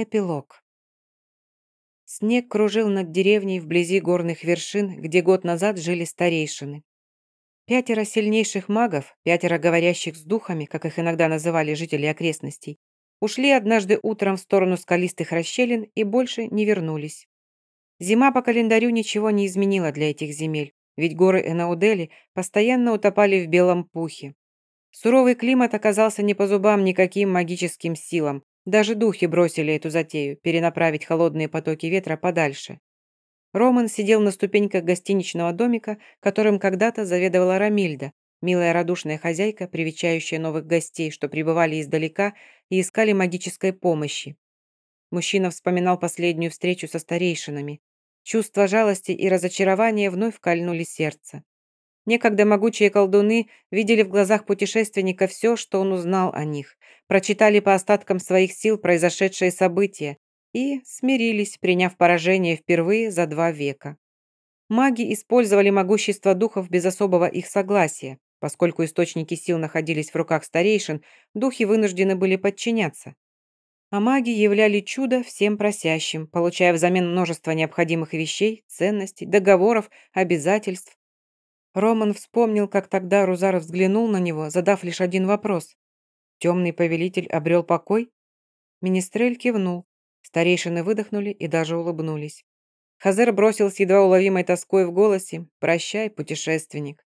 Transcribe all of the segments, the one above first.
Эпилог. Снег кружил над деревней вблизи горных вершин, где год назад жили старейшины. Пятеро сильнейших магов, пятеро говорящих с духами, как их иногда называли жители окрестностей, ушли однажды утром в сторону скалистых расщелин и больше не вернулись. Зима по календарю ничего не изменила для этих земель, ведь горы Энаудели постоянно утопали в белом пухе. Суровый климат оказался не по зубам никаким магическим силам, даже духи бросили эту затею, перенаправить холодные потоки ветра подальше. Роман сидел на ступеньках гостиничного домика, которым когда-то заведовала Рамильда, милая радушная хозяйка, привечающая новых гостей, что прибывали издалека и искали магической помощи. Мужчина вспоминал последнюю встречу со старейшинами. Чувство жалости и разочарования вновь кольнули сердце. Некогда могучие колдуны видели в глазах путешественника все, что он узнал о них, прочитали по остаткам своих сил произошедшие события и смирились, приняв поражение впервые за два века. Маги использовали могущество духов без особого их согласия. Поскольку источники сил находились в руках старейшин, духи вынуждены были подчиняться. А маги являли чудо всем просящим, получая взамен множество необходимых вещей, ценностей, договоров, обязательств, Роман вспомнил, как тогда Рузар взглянул на него, задав лишь один вопрос. «Темный повелитель обрел покой?» Менестрель кивнул. Старейшины выдохнули и даже улыбнулись. Хазер бросил с едва уловимой тоской в голосе «Прощай, путешественник».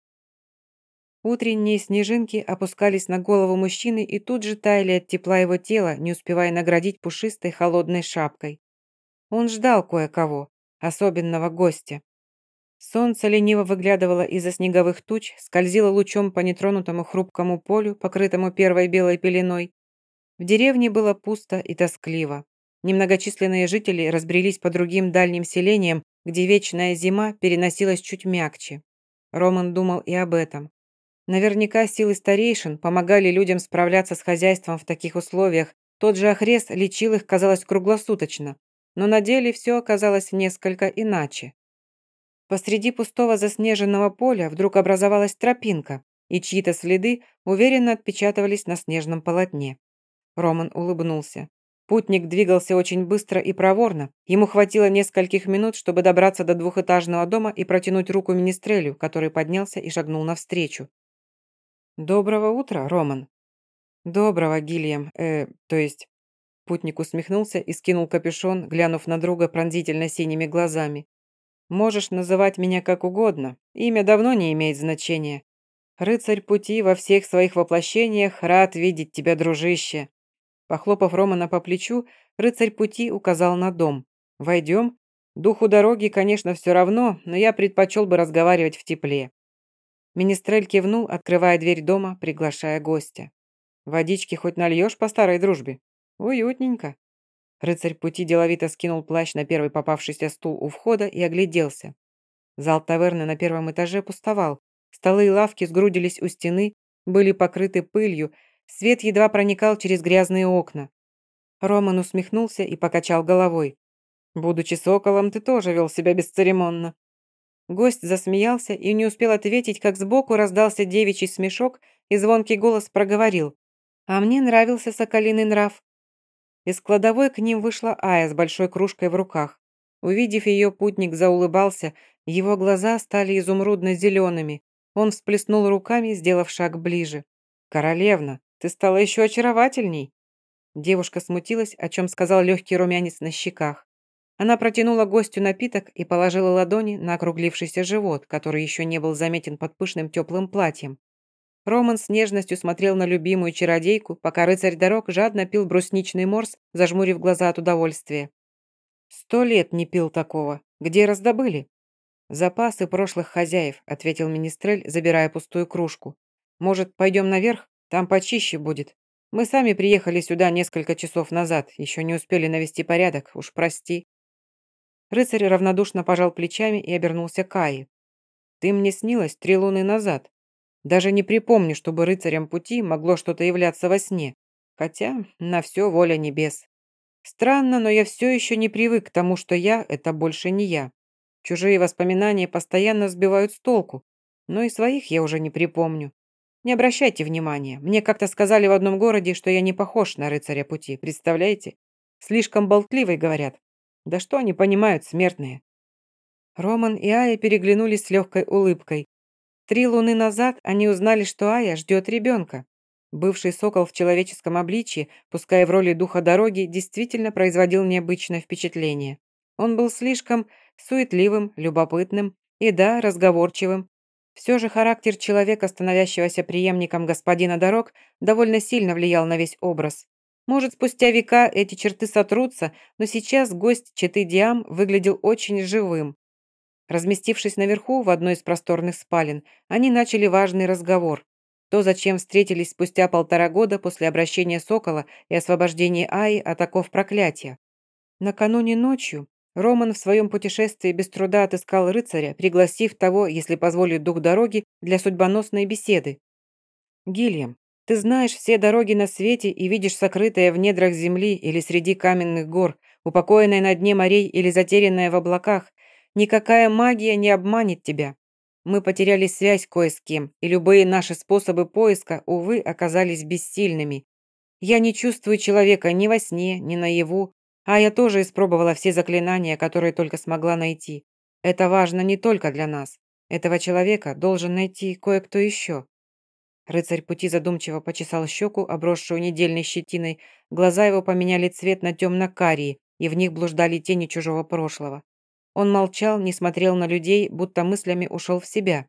Утренние снежинки опускались на голову мужчины и тут же таяли от тепла его тела, не успевая наградить пушистой холодной шапкой. Он ждал кое-кого, особенного гостя. Солнце лениво выглядывало из-за снеговых туч, скользило лучом по нетронутому хрупкому полю, покрытому первой белой пеленой. В деревне было пусто и тоскливо. Немногочисленные жители разбрелись по другим дальним селениям, где вечная зима переносилась чуть мягче. Роман думал и об этом. Наверняка силы старейшин помогали людям справляться с хозяйством в таких условиях. Тот же Охрест лечил их, казалось, круглосуточно. Но на деле все оказалось несколько иначе. Посреди пустого заснеженного поля вдруг образовалась тропинка, и чьи-то следы уверенно отпечатывались на снежном полотне. Роман улыбнулся. Путник двигался очень быстро и проворно. Ему хватило нескольких минут, чтобы добраться до двухэтажного дома и протянуть руку министрелю, который поднялся и шагнул навстречу. «Доброго утра, Роман». «Доброго, Гильям, э, то есть...» Путник усмехнулся и скинул капюшон, глянув на друга пронзительно синими глазами. Можешь называть меня как угодно, имя давно не имеет значения. Рыцарь пути во всех своих воплощениях рад видеть тебя, дружище». Похлопав Романа по плечу, рыцарь пути указал на дом. «Войдем? Духу дороги, конечно, все равно, но я предпочел бы разговаривать в тепле». Министрель кивнул, открывая дверь дома, приглашая гостя. «Водички хоть нальешь по старой дружбе? Уютненько». Рыцарь пути деловито скинул плащ на первый попавшийся стул у входа и огляделся. Зал таверны на первом этаже пустовал. Столы и лавки сгрудились у стены, были покрыты пылью, свет едва проникал через грязные окна. Роман усмехнулся и покачал головой. «Будучи соколом, ты тоже вел себя бесцеремонно». Гость засмеялся и не успел ответить, как сбоку раздался девичий смешок, и звонкий голос проговорил. «А мне нравился соколиный нрав. Из кладовой к ним вышла Ая с большой кружкой в руках. Увидев ее, путник заулыбался, его глаза стали изумрудно-зелеными. Он всплеснул руками, сделав шаг ближе. «Королевна, ты стала еще очаровательней!» Девушка смутилась, о чем сказал легкий румянец на щеках. Она протянула гостю напиток и положила ладони на округлившийся живот, который еще не был заметен под пышным теплым платьем. Роман с нежностью смотрел на любимую чародейку, пока рыцарь дорог жадно пил брусничный морс, зажмурив глаза от удовольствия. «Сто лет не пил такого. Где раздобыли?» «Запасы прошлых хозяев», — ответил Министрель, забирая пустую кружку. «Может, пойдем наверх? Там почище будет. Мы сами приехали сюда несколько часов назад, еще не успели навести порядок, уж прости». Рыцарь равнодушно пожал плечами и обернулся к Кае. «Ты мне снилась три луны назад. Даже не припомню, чтобы рыцарям пути могло что-то являться во сне. Хотя на все воля небес. Странно, но я все еще не привык к тому, что я – это больше не я. Чужие воспоминания постоянно сбивают с толку, но и своих я уже не припомню. Не обращайте внимания. Мне как-то сказали в одном городе, что я не похож на рыцаря пути, представляете? Слишком болтливый, говорят. Да что они понимают, смертные?» Роман и Ая переглянулись с легкой улыбкой. Три луны назад они узнали, что Ая ждет ребенка. Бывший сокол в человеческом обличье, пускай в роли духа дороги, действительно производил необычное впечатление. Он был слишком суетливым, любопытным и, да, разговорчивым. Все же характер человека, становящегося преемником господина дорог, довольно сильно влиял на весь образ. Может, спустя века эти черты сотрутся, но сейчас гость Четы Диам выглядел очень живым. Разместившись наверху в одной из просторных спален, они начали важный разговор. То, зачем встретились спустя полтора года после обращения Сокола и освобождения Аи от оков проклятия. Накануне ночью Роман в своем путешествии без труда отыскал рыцаря, пригласив того, если позволит дух дороги, для судьбоносной беседы. «Гильям, ты знаешь все дороги на свете и видишь сокрытое в недрах земли или среди каменных гор, упокоенное на дне морей или затерянное в облаках. Никакая магия не обманет тебя. Мы потеряли связь кое с кем, и любые наши способы поиска, увы, оказались бессильными. Я не чувствую человека ни во сне, ни наяву, а я тоже испробовала все заклинания, которые только смогла найти. Это важно не только для нас. Этого человека должен найти кое-кто еще. Рыцарь пути задумчиво почесал щеку, обросшую недельной щетиной. Глаза его поменяли цвет на темно-карие, и в них блуждали тени чужого прошлого. Он молчал, не смотрел на людей, будто мыслями ушел в себя.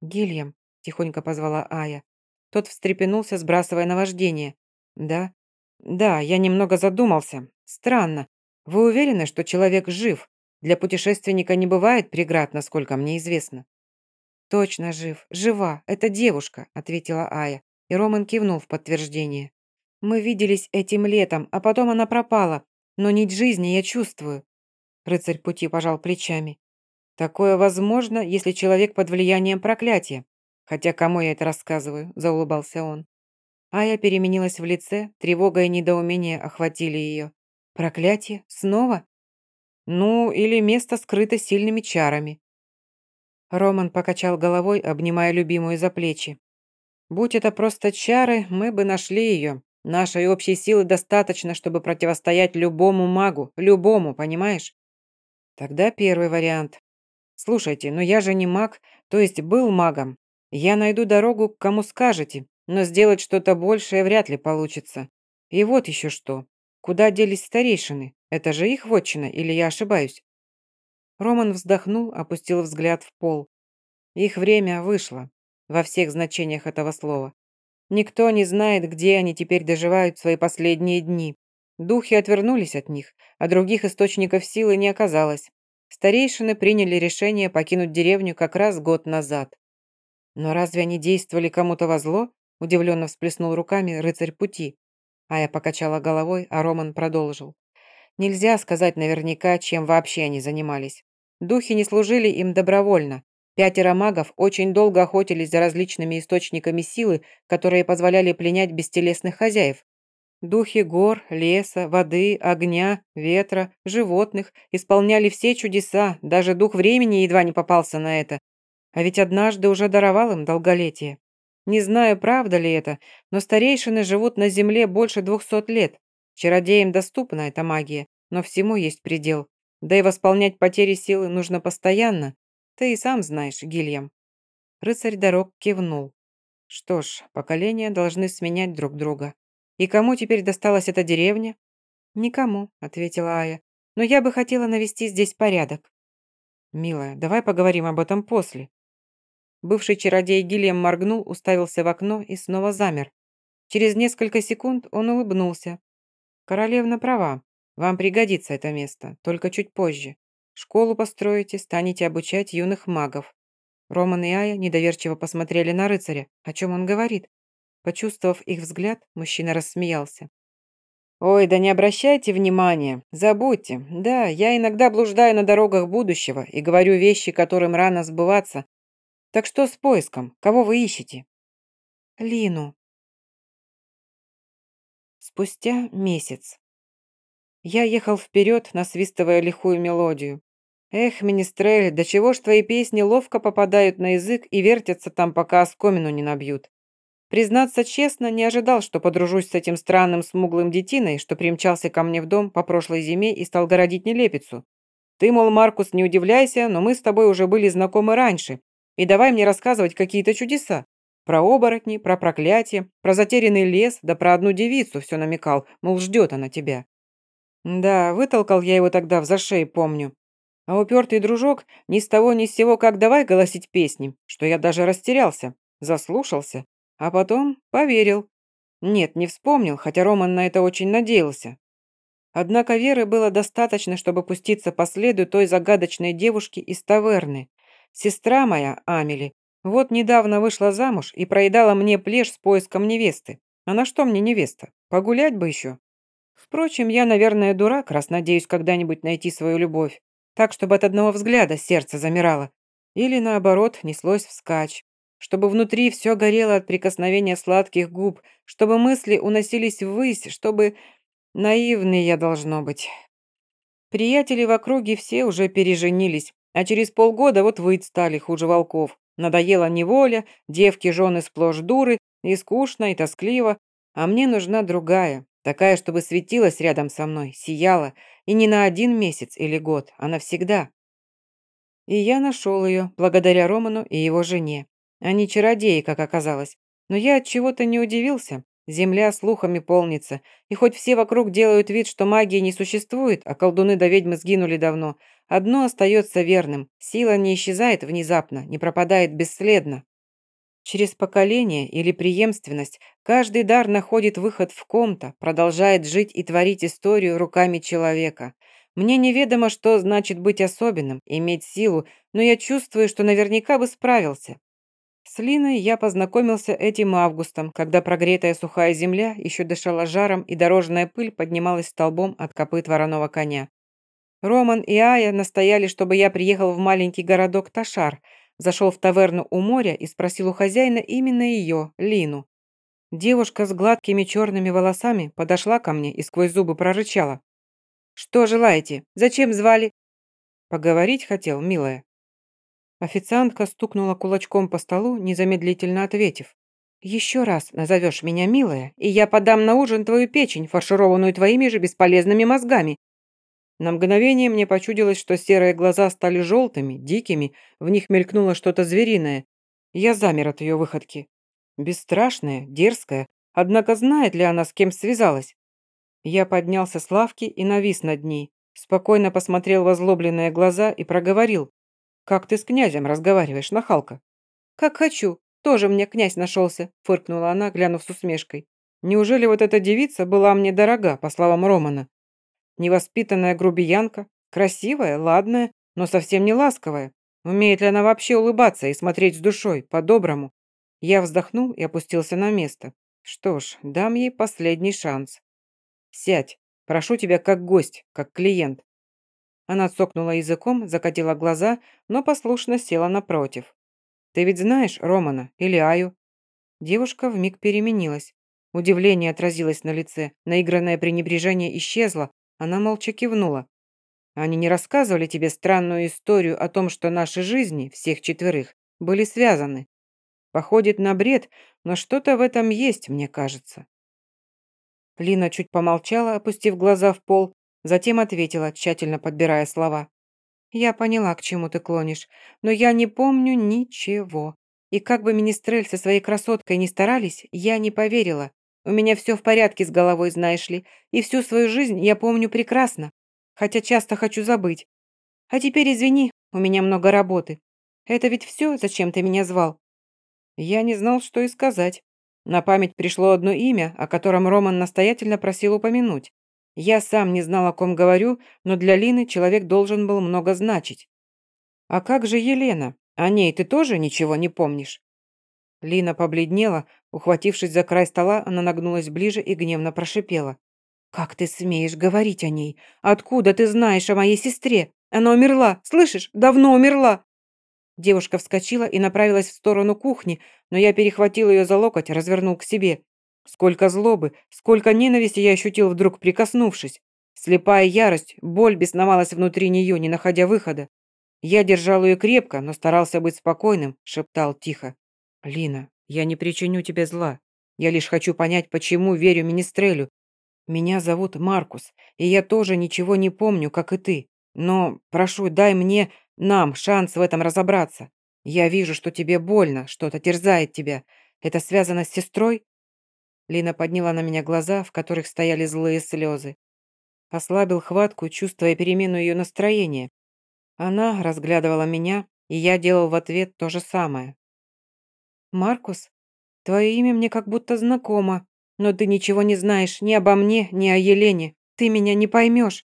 «Гильям», – тихонько позвала Ая. Тот встрепенулся, сбрасывая наваждение. «Да?» «Да, я немного задумался. Странно. Вы уверены, что человек жив? Для путешественника не бывает преград, насколько мне известно». «Точно жив. Жива. Это девушка», – ответила Ая. И Роман кивнул в подтверждение. «Мы виделись этим летом, а потом она пропала. Но нить жизни я чувствую. Рыцарь пути пожал плечами. Такое возможно, если человек под влиянием проклятия. Хотя кому я это рассказываю, заулыбался он. Ая переменилась в лице, тревога и недоумение охватили ее. Проклятие? Снова? Ну, или место скрыто сильными чарами. Роман покачал головой, обнимая любимую за плечи. Будь это просто чары, мы бы нашли ее. Нашей общей силы достаточно, чтобы противостоять любому магу, любому, понимаешь? Тогда первый вариант. Слушайте, но я же не маг, то есть был магом. Я найду дорогу, к кому скажете, но сделать что-то большее вряд ли получится. И вот еще что. Куда делись старейшины? Это же их вотчина, или я ошибаюсь? Роман вздохнул, опустил взгляд в пол. Их время вышло, во всех значениях этого слова. Никто не знает, где они теперь доживают свои последние дни. Духи отвернулись от них, а других источников силы не оказалось. Старейшины приняли решение покинуть деревню как раз год назад. Но разве они действовали кому-то во зло? Удивленно всплеснул руками рыцарь пути. А я покачала головой, а Роман продолжил. Нельзя сказать наверняка, чем вообще они занимались. Духи не служили им добровольно. Пятеро магов очень долго охотились за различными источниками силы, которые позволяли пленять бестелесных хозяев. Духи гор, леса, воды, огня, ветра, животных исполняли все чудеса, даже дух времени едва не попался на это. А ведь однажды уже даровал им долголетие. Не знаю, правда ли это, но старейшины живут на земле больше двухсот лет. Чародеям доступна эта магия, но всему есть предел. Да и восполнять потери силы нужно постоянно. Ты и сам знаешь, Гильям. Рыцарь дорог кивнул. Что ж, поколения должны сменять друг друга. «И кому теперь досталась эта деревня?» «Никому», — ответила Ая. «Но я бы хотела навести здесь порядок». «Милая, давай поговорим об этом после». Бывший чародей Гильям моргнул, уставился в окно и снова замер. Через несколько секунд он улыбнулся. «Королевна права. Вам пригодится это место, только чуть позже. Школу построите, станете обучать юных магов». Роман и Ая недоверчиво посмотрели на рыцаря. О чем он говорит? Почувствовав их взгляд, мужчина рассмеялся. «Ой, да не обращайте внимания, забудьте. Да, я иногда блуждаю на дорогах будущего и говорю вещи, которым рано сбываться. Так что с поиском? Кого вы ищете?» «Лину». Спустя месяц. Я ехал вперед, насвистывая лихую мелодию. Эх, Министрель, до чего ж твои песни ловко попадают на язык и вертятся там, пока оскомину не набьют. Признаться честно, не ожидал, что подружусь с этим странным смуглым детиной, что примчался ко мне в дом по прошлой зиме и стал городить нелепицу. Ты, мол, Маркус, не удивляйся, но мы с тобой уже были знакомы раньше, и давай мне рассказывать какие-то чудеса. Про оборотни, про проклятие, про затерянный лес, да про одну девицу все намекал, мол, ждет она тебя. Да, вытолкал я его тогда в зашей, помню. А упертый дружок ни с того ни с сего как давай голосить песни, что я даже растерялся, заслушался, а потом поверил. Нет, не вспомнил, хотя Роман на это очень надеялся. Однако веры было достаточно, чтобы пуститься по следу той загадочной девушки из таверны. Сестра моя, Амели, вот недавно вышла замуж и проедала мне плешь с поиском невесты. А на что мне невеста? Погулять бы еще. Впрочем, я, наверное, дурак, раз надеюсь когда-нибудь найти свою любовь. Так, чтобы от одного взгляда сердце замирало. Или, наоборот, неслось вскачь. Чтобы внутри все горело от прикосновения сладких губ, чтобы мысли уносились ввысь, чтобы... Наивный я должно быть. Приятели в округе все уже переженились, а через полгода вот выть стали хуже волков. Надоела неволя, девки, жены сплошь дуры, и скучно, и тоскливо. А мне нужна другая, такая, чтобы светилась рядом со мной, сияла, и не на один месяц или год, а навсегда. И я нашел ее, благодаря Роману и его жене. Они чародеи, как оказалось. Но я от чего-то не удивился. Земля слухами полнится, и хоть все вокруг делают вид, что магии не существует, а колдуны да ведьмы сгинули давно, одно остается верным – сила не исчезает внезапно, не пропадает бесследно. Через поколение или преемственность каждый дар находит выход в ком-то, продолжает жить и творить историю руками человека. Мне неведомо, что значит быть особенным, иметь силу, но я чувствую, что наверняка бы справился. С Линой я познакомился этим августом, когда прогретая сухая земля еще дышала жаром и дорожная пыль поднималась столбом от копыт вороного коня. Роман и Ая настояли, чтобы я приехал в маленький городок Ташар, зашел в таверну у моря и спросил у хозяина именно ее, Лину. Девушка с гладкими черными волосами подошла ко мне и сквозь зубы прорычала. «Что желаете? Зачем звали?» «Поговорить хотел, милая». Официантка стукнула кулачком по столу, незамедлительно ответив. «Еще раз назовешь меня милая, и я подам на ужин твою печень, фаршированную твоими же бесполезными мозгами». На мгновение мне почудилось, что серые глаза стали желтыми, дикими, в них мелькнуло что-то звериное. Я замер от ее выходки. Бесстрашная, дерзкая, однако знает ли она, с кем связалась? Я поднялся с лавки и навис над ней, спокойно посмотрел в озлобленные глаза и проговорил. «Как ты с князем разговариваешь, нахалка?» «Как хочу. Тоже мне князь нашелся», – фыркнула она, глянув с усмешкой. «Неужели вот эта девица была мне дорога, по словам Романа? Невоспитанная грубиянка, красивая, ладная, но совсем не ласковая. Умеет ли она вообще улыбаться и смотреть с душой, по-доброму?» Я вздохнул и опустился на место. Что ж, дам ей последний шанс. «Сядь. Прошу тебя как гость, как клиент. Она цокнула языком, закатила глаза, но послушно села напротив. «Ты ведь знаешь Романа или Аю?» Девушка вмиг переменилась. Удивление отразилось на лице, наигранное пренебрежение исчезло, она молча кивнула. «Они не рассказывали тебе странную историю о том, что наши жизни, всех четверых, были связаны? Походит на бред, но что-то в этом есть, мне кажется». Лина чуть помолчала, опустив глаза в пол, Затем ответила, тщательно подбирая слова. «Я поняла, к чему ты клонишь, но я не помню ничего. И как бы министрель со своей красоткой не старались, я не поверила. У меня все в порядке с головой, знаешь ли, и всю свою жизнь я помню прекрасно, хотя часто хочу забыть. А теперь извини, у меня много работы. Это ведь все, зачем ты меня звал?» Я не знал, что и сказать. На память пришло одно имя, о котором Роман настоятельно просил упомянуть. Я сам не знал, о ком говорю, но для Лины человек должен был много значить. «А как же Елена? О ней ты тоже ничего не помнишь?» Лина побледнела, ухватившись за край стола, она нагнулась ближе и гневно прошипела. «Как ты смеешь говорить о ней? Откуда ты знаешь о моей сестре? Она умерла, слышишь? Давно умерла!» Девушка вскочила и направилась в сторону кухни, но я перехватил ее за локоть, развернул к себе. Сколько злобы, сколько ненависти я ощутил вдруг прикоснувшись. Слепая ярость, боль бесновалась внутри нее, не находя выхода. Я держал ее крепко, но старался быть спокойным, шептал тихо. «Лина, Я не причиню тебе зла. Я лишь хочу понять, почему верю Министрелю. Меня зовут Маркус, и я тоже ничего не помню, как и ты. Но, прошу, дай мне, нам, шанс в этом разобраться. Я вижу, что тебе больно, что-то терзает тебя. Это связано с сестрой?» Лина подняла на меня глаза, в которых стояли злые слезы. Ослабил хватку, чувствуя перемену ее настроения. Она разглядывала меня, и я делал в ответ то же самое. «Маркус, твое имя мне как будто знакомо, но ты ничего не знаешь ни обо мне, ни о Елене. Ты меня не поймешь».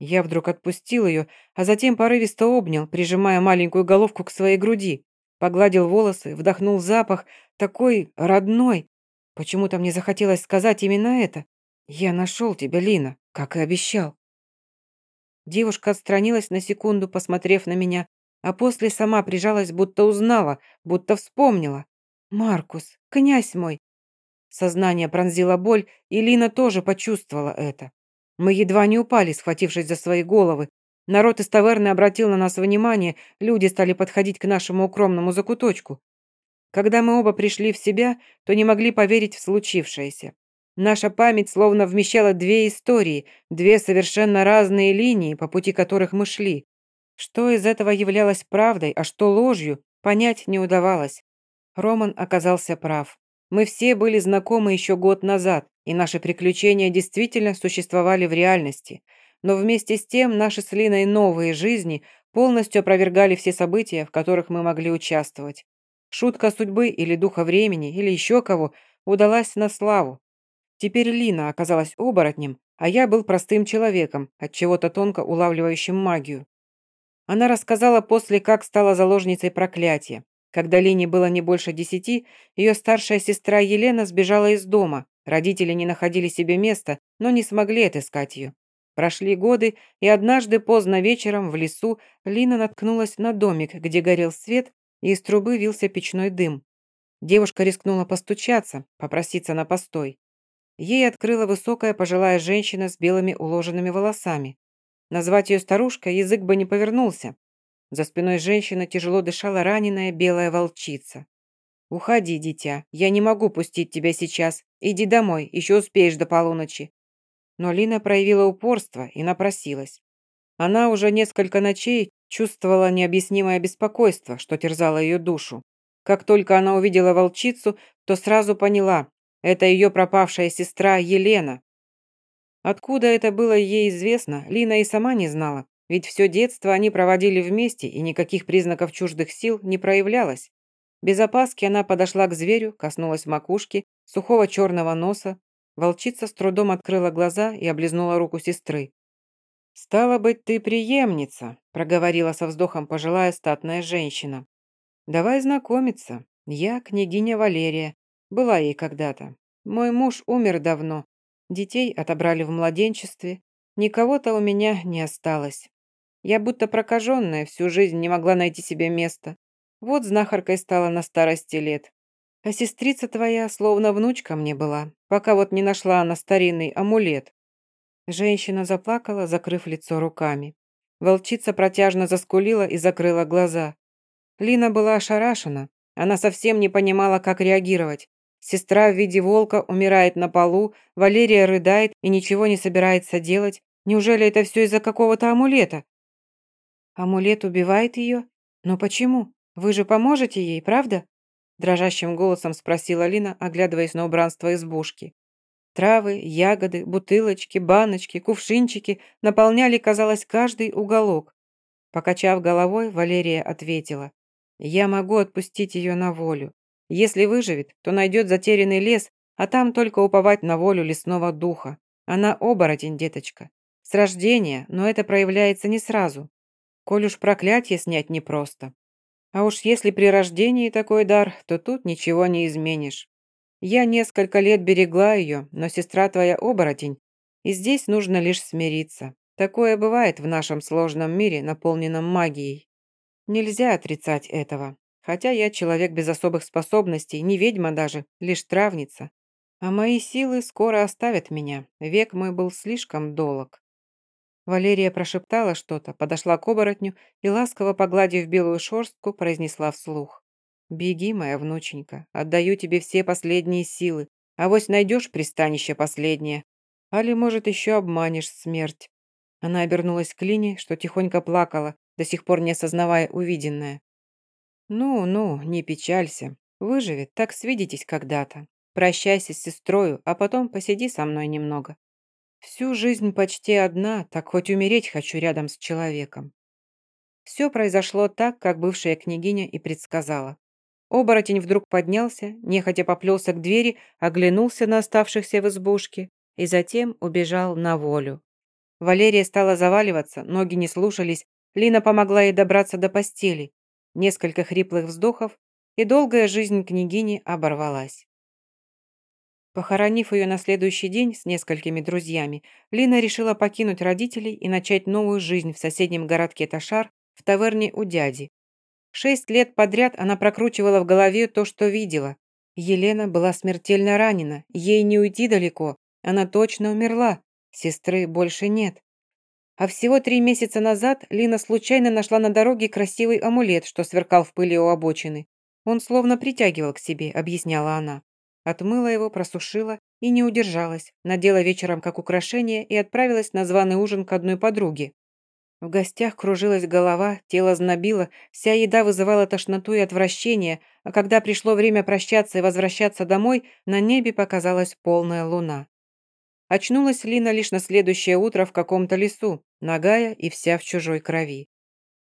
Я вдруг отпустил ее, а затем порывисто обнял, прижимая маленькую головку к своей груди. Погладил волосы, вдохнул запах, такой родной. Почему-то мне захотелось сказать именно это. «Я нашел тебя, Лина, как и обещал». Девушка отстранилась на секунду, посмотрев на меня, а после сама прижалась, будто узнала, будто вспомнила. «Маркус, князь мой!» Сознание пронзила боль, и Лина тоже почувствовала это. Мы едва не упали, схватившись за свои головы. Народ из таверны обратил на нас внимание, люди стали подходить к нашему укромному закуточку. Когда мы оба пришли в себя, то не могли поверить в случившееся. Наша память словно вмещала две истории, две совершенно разные линии, по пути которых мы шли. Что из этого являлось правдой, а что ложью, понять не удавалось. Роман оказался прав. Мы все были знакомы еще год назад, и наши приключения действительно существовали в реальности. Но вместе с тем наши с Линой новые жизни полностью опровергали все события, в которых мы могли участвовать. Шутка судьбы или духа времени, или еще кого, удалась на славу. Теперь Лина оказалась оборотнем, а я был простым человеком, от чего-то тонко улавливающим магию. Она рассказала после, как стала заложницей проклятия. Когда Лине было не больше десяти, ее старшая сестра Елена сбежала из дома. Родители не находили себе места, но не смогли отыскать ее. Прошли годы, и однажды поздно вечером в лесу Лина наткнулась на домик, где горел свет, из трубы вился печной дым. Девушка рискнула постучаться, попроситься на постой. Ей открыла высокая пожилая женщина с белыми уложенными волосами. Назвать ее старушкой язык бы не повернулся. За спиной женщины тяжело дышала раненая белая волчица. «Уходи, дитя, я не могу пустить тебя сейчас. Иди домой, еще успеешь до полуночи». Но Лина проявила упорство и напросилась. Она уже несколько ночей чувствовала необъяснимое беспокойство, что терзало ее душу. Как только она увидела волчицу, то сразу поняла, это ее пропавшая сестра Елена, Откуда это было ей известно, Лина и сама не знала, ведь все детство они проводили вместе, и никаких признаков чуждых сил не проявлялось. Без опаски она подошла к зверю, коснулась макушки, сухого черного носа. Волчица с трудом открыла глаза и облизнула руку сестры. «Стало быть, ты преемница», – проговорила со вздохом пожилая статная женщина. «Давай знакомиться. Я княгиня Валерия. Была ей когда-то. Мой муж умер давно, Детей отобрали в младенчестве. Никого-то у меня не осталось. Я будто прокаженная всю жизнь не могла найти себе места. Вот знахаркой стала на старости лет. А сестрица твоя словно внучка мне была, пока вот не нашла она старинный амулет. Женщина заплакала, закрыв лицо руками. Волчица протяжно заскулила и закрыла глаза. Лина была ошарашена. Она совсем не понимала, как реагировать. Сестра в виде волка умирает на полу, Валерия рыдает и ничего не собирается делать. Неужели это все из-за какого-то амулета? Амулет убивает ее? Но почему? Вы же поможете ей, правда? Дрожащим голосом спросила Лина, оглядываясь на убранство избушки. Травы, ягоды, бутылочки, баночки, кувшинчики наполняли, казалось, каждый уголок. Покачав головой, Валерия ответила. «Я могу отпустить ее на волю. Если выживет, то найдет затерянный лес, а там только уповать на волю лесного духа. Она оборотень, деточка. С рождения, но это проявляется не сразу. Коль уж проклятие снять непросто. А уж если при рождении такой дар, то тут ничего не изменишь. Я несколько лет берегла ее, но сестра твоя оборотень, и здесь нужно лишь смириться. Такое бывает в нашем сложном мире, наполненном магией. Нельзя отрицать этого. Хотя я человек без особых способностей, не ведьма даже, лишь травница. А мои силы скоро оставят меня, век мой был слишком долг. Валерия прошептала что-то, подошла к оборотню и, ласково погладив белую шорстку, произнесла вслух. Беги, моя внученька, отдаю тебе все последние силы. А вось найдешь пристанище последнее. Али, может, еще обманешь смерть. Она обернулась к Лине, что тихонько плакала, до сих пор не осознавая увиденное. «Ну, ну, не печалься. Выживет, так свидитесь когда-то. Прощайся с сестрою, а потом посиди со мной немного. Всю жизнь почти одна, так хоть умереть хочу рядом с человеком». Все произошло так, как бывшая княгиня и предсказала. Оборотень вдруг поднялся, нехотя поплелся к двери, оглянулся на оставшихся в избушке и затем убежал на волю. Валерия стала заваливаться, ноги не слушались, Лина помогла ей добраться до постели. Несколько хриплых вздохов, и долгая жизнь княгини оборвалась. Похоронив ее на следующий день с несколькими друзьями, Лина решила покинуть родителей и начать новую жизнь в соседнем городке Ташар в таверне у дяди. Шесть лет подряд она прокручивала в голове то, что видела. Елена была смертельно ранена, ей не уйти далеко, она точно умерла, сестры больше нет. А всего три месяца назад Лина случайно нашла на дороге красивый амулет, что сверкал в пыли у обочины. Он словно притягивал к себе, объясняла она. Отмыла его, просушила и не удержалась, надела вечером как украшение и отправилась на званый ужин к одной подруге. В гостях кружилась голова, тело знобило, вся еда вызывала тошноту и отвращение, а когда пришло время прощаться и возвращаться домой, на небе показалась полная луна. Очнулась Лина лишь на следующее утро в каком-то лесу, нагая и вся в чужой крови.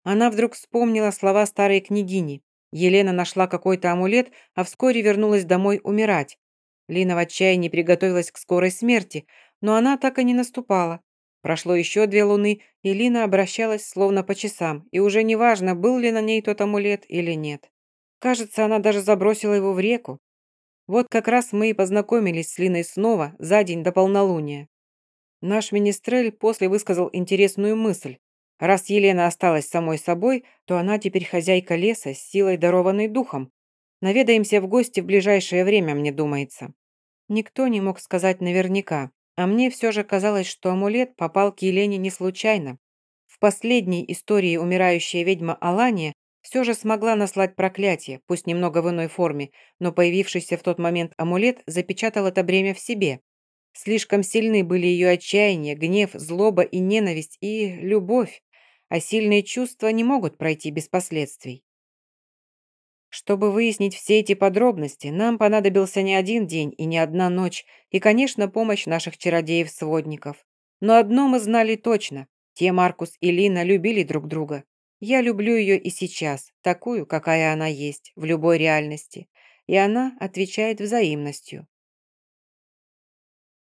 Она вдруг вспомнила слова старой княгини. Елена нашла какой-то амулет, а вскоре вернулась домой умирать. Лина в отчаянии приготовилась к скорой смерти, но она так и не наступала. Прошло еще две луны, и Лина обращалась словно по часам, и уже не важно, был ли на ней тот амулет или нет. Кажется, она даже забросила его в реку. Вот как раз мы и познакомились с Линой снова за день до полнолуния. Наш министрель после высказал интересную мысль. Раз Елена осталась самой собой, то она теперь хозяйка леса с силой, дарованной духом. Наведаемся в гости в ближайшее время, мне думается. Никто не мог сказать наверняка, а мне все же казалось, что амулет попал к Елене не случайно. В последней истории умирающая ведьма Алания все же смогла наслать проклятие, пусть немного в иной форме, но появившийся в тот момент амулет запечатал это бремя в себе. Слишком сильны были ее отчаяние, гнев, злоба и ненависть, и любовь, а сильные чувства не могут пройти без последствий. Чтобы выяснить все эти подробности, нам понадобился не один день и не одна ночь, и, конечно, помощь наших чародеев-сводников. Но одно мы знали точно – те Маркус и Лина любили друг друга. Я люблю ее и сейчас, такую, какая она есть, в любой реальности. И она отвечает взаимностью.